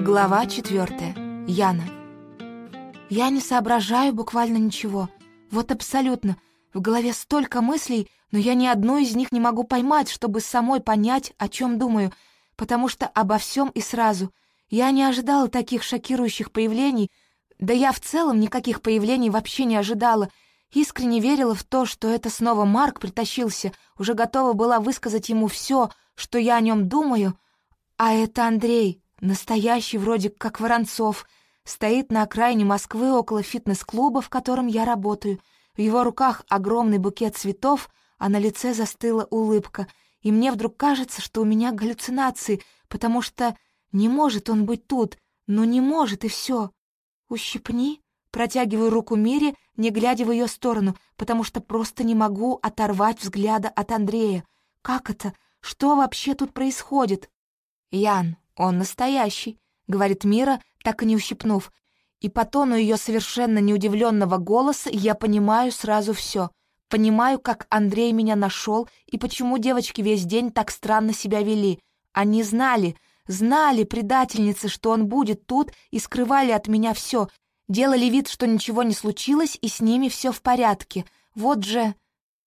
Глава четвертая. Яна. Я не соображаю буквально ничего. Вот абсолютно. В голове столько мыслей, но я ни одну из них не могу поймать, чтобы самой понять, о чем думаю, потому что обо всем и сразу. Я не ожидала таких шокирующих появлений, да я в целом никаких появлений вообще не ожидала. Искренне верила в то, что это снова Марк притащился, уже готова была высказать ему все, что я о нем думаю, а это Андрей, Настоящий, вроде как Воронцов, стоит на окраине Москвы около фитнес-клуба, в котором я работаю. В его руках огромный букет цветов, а на лице застыла улыбка. И мне вдруг кажется, что у меня галлюцинации, потому что не может он быть тут, ну не может, и все. «Ущипни», протягиваю руку Мире, не глядя в ее сторону, потому что просто не могу оторвать взгляда от Андрея. Как это? Что вообще тут происходит? Ян, «Он настоящий», — говорит Мира, так и не ущипнув. И по тону ее совершенно неудивленного голоса я понимаю сразу все. Понимаю, как Андрей меня нашел и почему девочки весь день так странно себя вели. Они знали, знали, предательницы, что он будет тут и скрывали от меня все. Делали вид, что ничего не случилось и с ними все в порядке. Вот же...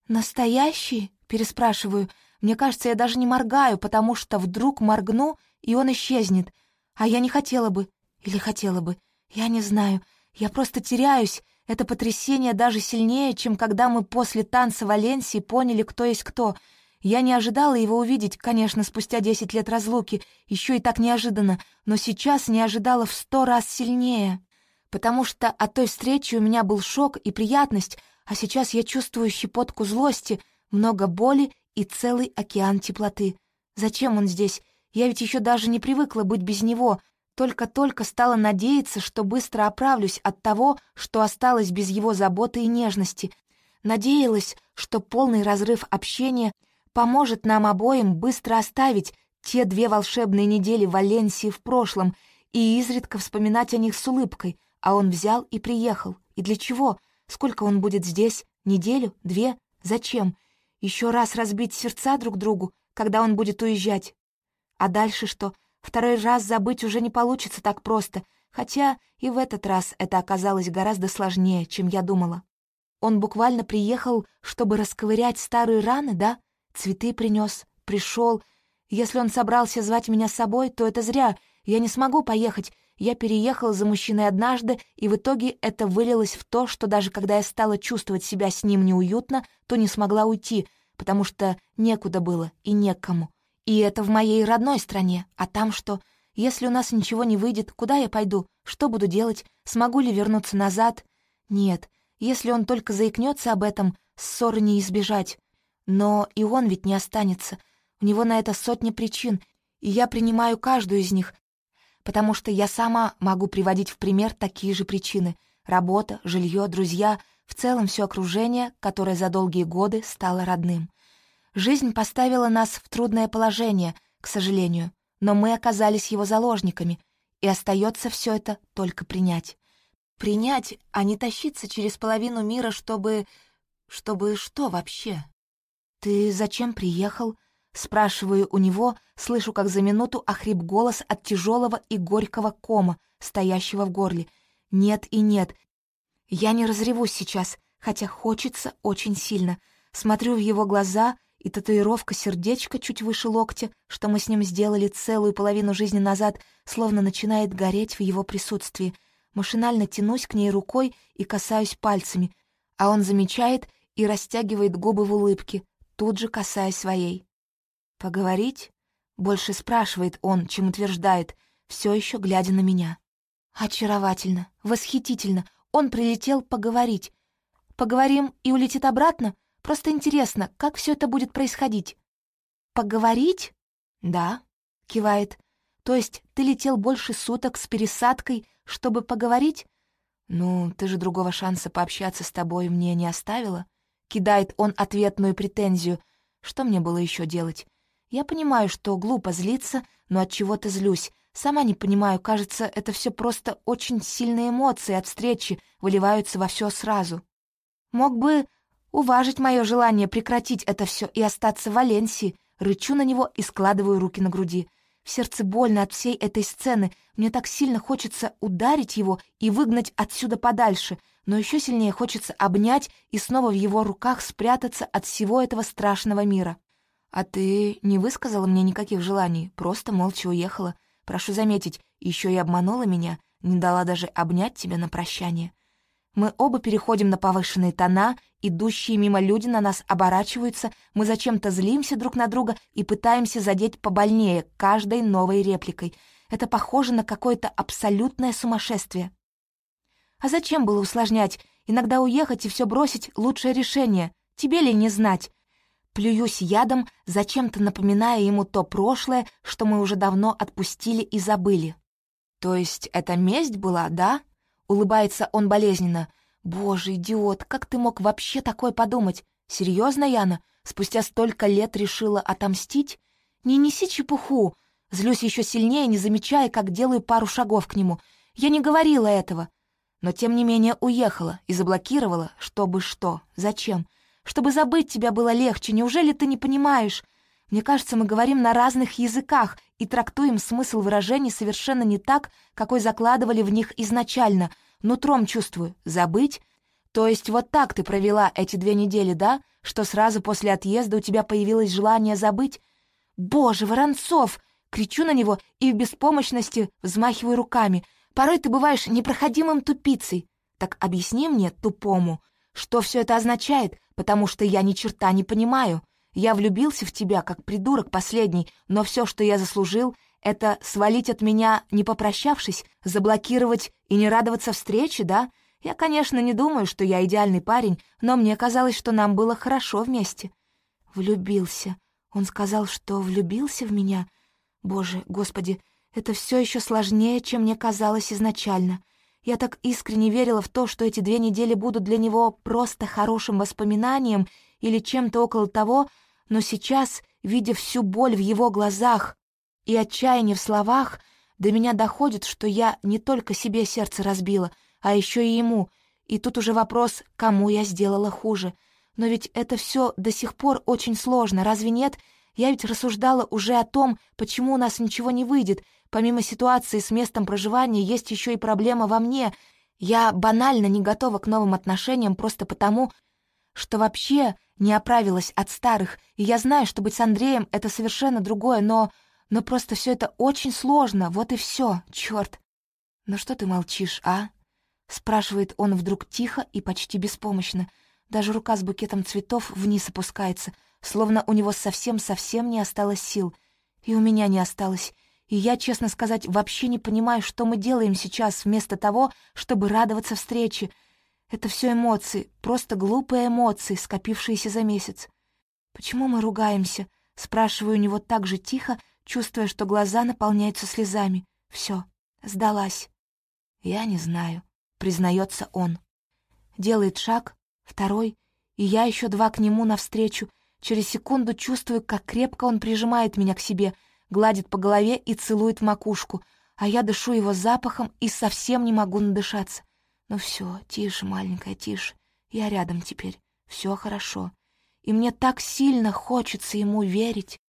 «Настоящий?» — переспрашиваю. Мне кажется, я даже не моргаю, потому что вдруг моргну — и он исчезнет. А я не хотела бы. Или хотела бы. Я не знаю. Я просто теряюсь. Это потрясение даже сильнее, чем когда мы после танца Валенсии поняли, кто есть кто. Я не ожидала его увидеть, конечно, спустя десять лет разлуки, еще и так неожиданно, но сейчас не ожидала в сто раз сильнее. Потому что от той встречи у меня был шок и приятность, а сейчас я чувствую щепотку злости, много боли и целый океан теплоты. Зачем он здесь? Я ведь еще даже не привыкла быть без него, только-только стала надеяться, что быстро оправлюсь от того, что осталось без его заботы и нежности. Надеялась, что полный разрыв общения поможет нам обоим быстро оставить те две волшебные недели в Валенсии в прошлом и изредка вспоминать о них с улыбкой, а он взял и приехал. И для чего? Сколько он будет здесь? Неделю? Две? Зачем? Еще раз разбить сердца друг другу, когда он будет уезжать? А дальше что? Второй раз забыть уже не получится так просто, хотя и в этот раз это оказалось гораздо сложнее, чем я думала. Он буквально приехал, чтобы расковырять старые раны, да? Цветы принес, пришел. Если он собрался звать меня с собой, то это зря. Я не смогу поехать. Я переехала за мужчиной однажды, и в итоге это вылилось в то, что даже когда я стала чувствовать себя с ним неуютно, то не смогла уйти, потому что некуда было и некому. И это в моей родной стране. А там что? Если у нас ничего не выйдет, куда я пойду? Что буду делать? Смогу ли вернуться назад? Нет. Если он только заикнется об этом, ссоры не избежать. Но и он ведь не останется. У него на это сотни причин, и я принимаю каждую из них, потому что я сама могу приводить в пример такие же причины. Работа, жилье, друзья, в целом все окружение, которое за долгие годы стало родным. Жизнь поставила нас в трудное положение, к сожалению, но мы оказались его заложниками, и остается все это только принять. Принять, а не тащиться через половину мира, чтобы... Чтобы что вообще? «Ты зачем приехал?» Спрашиваю у него, слышу, как за минуту охрип голос от тяжелого и горького кома, стоящего в горле. «Нет и нет. Я не разревусь сейчас, хотя хочется очень сильно. Смотрю в его глаза — и татуировка сердечка чуть выше локтя, что мы с ним сделали целую половину жизни назад, словно начинает гореть в его присутствии. Машинально тянусь к ней рукой и касаюсь пальцами, а он замечает и растягивает губы в улыбке, тут же касаясь своей. «Поговорить?» — больше спрашивает он, чем утверждает, все еще глядя на меня. «Очаровательно, восхитительно, он прилетел поговорить. Поговорим и улетит обратно?» Просто интересно, как все это будет происходить?» «Поговорить?» «Да», — кивает. «То есть ты летел больше суток с пересадкой, чтобы поговорить?» «Ну, ты же другого шанса пообщаться с тобой мне не оставила?» Кидает он ответную претензию. Что мне было еще делать? Я понимаю, что глупо злиться, но от чего то злюсь. Сама не понимаю, кажется, это все просто очень сильные эмоции от встречи выливаются во все сразу. Мог бы уважить мое желание прекратить это все и остаться в Валенсии, рычу на него и складываю руки на груди. В сердце больно от всей этой сцены. Мне так сильно хочется ударить его и выгнать отсюда подальше, но еще сильнее хочется обнять и снова в его руках спрятаться от всего этого страшного мира. А ты не высказала мне никаких желаний, просто молча уехала. Прошу заметить, еще и обманула меня, не дала даже обнять тебя на прощание. Мы оба переходим на повышенные тона, идущие мимо люди на нас оборачиваются, мы зачем-то злимся друг на друга и пытаемся задеть побольнее каждой новой репликой. Это похоже на какое-то абсолютное сумасшествие. А зачем было усложнять? Иногда уехать и все бросить — лучшее решение. Тебе ли не знать? Плююсь ядом, зачем-то напоминая ему то прошлое, что мы уже давно отпустили и забыли. То есть это месть была, да? Улыбается он болезненно. «Боже, идиот, как ты мог вообще такое подумать? Серьезно, Яна? Спустя столько лет решила отомстить? Не неси чепуху!» Злюсь еще сильнее, не замечая, как делаю пару шагов к нему. Я не говорила этого. Но тем не менее уехала и заблокировала, чтобы что, зачем? Чтобы забыть тебя было легче, неужели ты не понимаешь? Мне кажется, мы говорим на разных языках и трактуем смысл выражений совершенно не так, какой закладывали в них изначально. Нутром чувствую. Забыть? То есть вот так ты провела эти две недели, да? Что сразу после отъезда у тебя появилось желание забыть? Боже, Воронцов! Кричу на него и в беспомощности взмахиваю руками. Порой ты бываешь непроходимым тупицей. Так объясни мне, тупому, что все это означает, потому что я ни черта не понимаю. Я влюбился в тебя, как придурок последний, но все, что я заслужил, это свалить от меня, не попрощавшись, заблокировать и не радоваться встрече, да? Я, конечно, не думаю, что я идеальный парень, но мне казалось, что нам было хорошо вместе. Влюбился. Он сказал, что влюбился в меня. Боже, господи, это все еще сложнее, чем мне казалось изначально. Я так искренне верила в то, что эти две недели будут для него просто хорошим воспоминанием или чем-то около того, но сейчас, видя всю боль в его глазах и отчаяние в словах, до меня доходит, что я не только себе сердце разбила, а еще и ему, и тут уже вопрос, кому я сделала хуже. Но ведь это все до сих пор очень сложно, разве нет? Я ведь рассуждала уже о том, почему у нас ничего не выйдет. Помимо ситуации с местом проживания есть еще и проблема во мне. Я банально не готова к новым отношениям просто потому, что вообще не оправилась от старых, и я знаю, что быть с Андреем — это совершенно другое, но... Но просто все это очень сложно, вот и все, черт. «Ну что ты молчишь, а?» — спрашивает он вдруг тихо и почти беспомощно. Даже рука с букетом цветов вниз опускается, словно у него совсем-совсем не осталось сил. И у меня не осталось. И я, честно сказать, вообще не понимаю, что мы делаем сейчас вместо того, чтобы радоваться встрече — это все эмоции, просто глупые эмоции, скопившиеся за месяц. «Почему мы ругаемся?» — спрашиваю у него так же тихо, чувствуя, что глаза наполняются слезами. Все, сдалась. «Я не знаю», — признается он. Делает шаг, второй, и я еще два к нему навстречу. Через секунду чувствую, как крепко он прижимает меня к себе, гладит по голове и целует макушку, а я дышу его запахом и совсем не могу надышаться. Ну все, тише, маленькая, тише. Я рядом теперь. Все хорошо. И мне так сильно хочется ему верить.